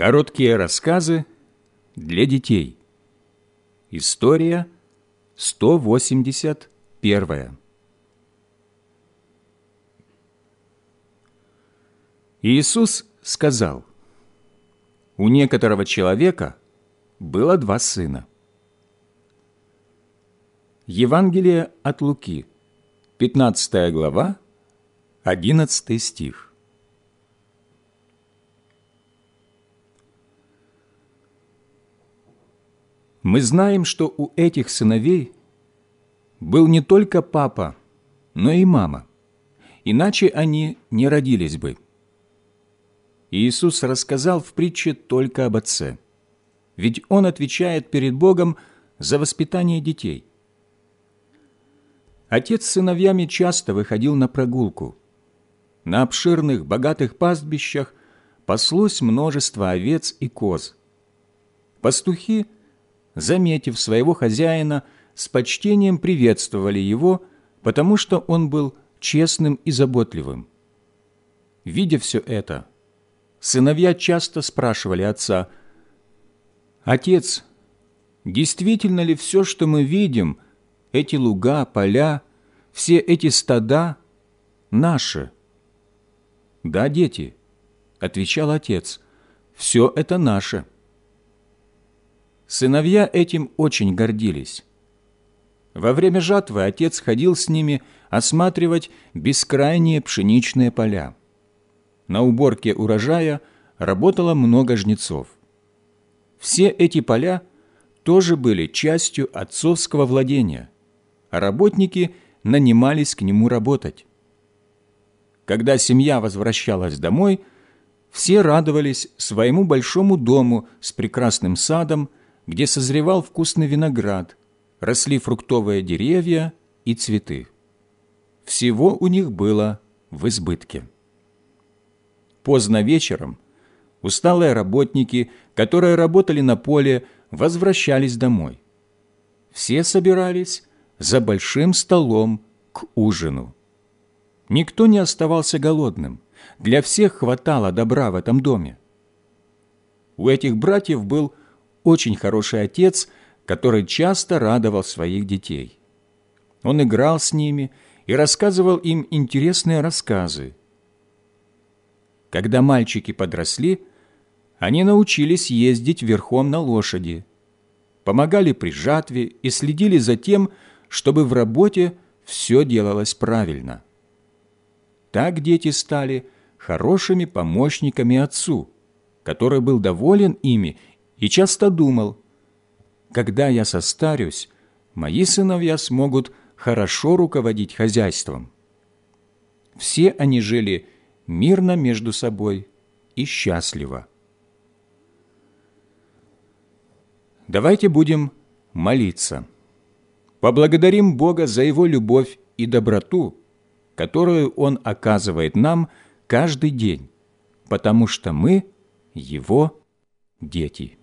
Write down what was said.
Короткие рассказы для детей. История 181. Иисус сказал, «У некоторого человека было два сына. Евангелие от Луки, 15 глава, 11 стих. Мы знаем, что у этих сыновей был не только папа, но и мама, иначе они не родились бы. Иисус рассказал в притче только об отце, ведь он отвечает перед Богом за воспитание детей. Отец с сыновьями часто выходил на прогулку. На обширных, богатых пастбищах паслось множество овец и коз. Пастухи – заметив своего хозяина, с почтением приветствовали его, потому что он был честным и заботливым. Видя все это, сыновья часто спрашивали отца, «Отец, действительно ли все, что мы видим, эти луга, поля, все эти стада, наши?» «Да, дети», — отвечал отец, — «все это наше». Сыновья этим очень гордились. Во время жатвы отец ходил с ними осматривать бескрайние пшеничные поля. На уборке урожая работало много жнецов. Все эти поля тоже были частью отцовского владения, а работники нанимались к нему работать. Когда семья возвращалась домой, все радовались своему большому дому с прекрасным садом, где созревал вкусный виноград, росли фруктовые деревья и цветы. Всего у них было в избытке. Поздно вечером усталые работники, которые работали на поле, возвращались домой. Все собирались за большим столом к ужину. Никто не оставался голодным, для всех хватало добра в этом доме. У этих братьев был очень хороший отец, который часто радовал своих детей. Он играл с ними и рассказывал им интересные рассказы. Когда мальчики подросли, они научились ездить верхом на лошади, помогали при жатве и следили за тем, чтобы в работе все делалось правильно. Так дети стали хорошими помощниками отцу, который был доволен ими и часто думал, когда я состарюсь, мои сыновья смогут хорошо руководить хозяйством. Все они жили мирно между собой и счастливо. Давайте будем молиться. Поблагодарим Бога за Его любовь и доброту, которую Он оказывает нам каждый день, потому что мы Его дети.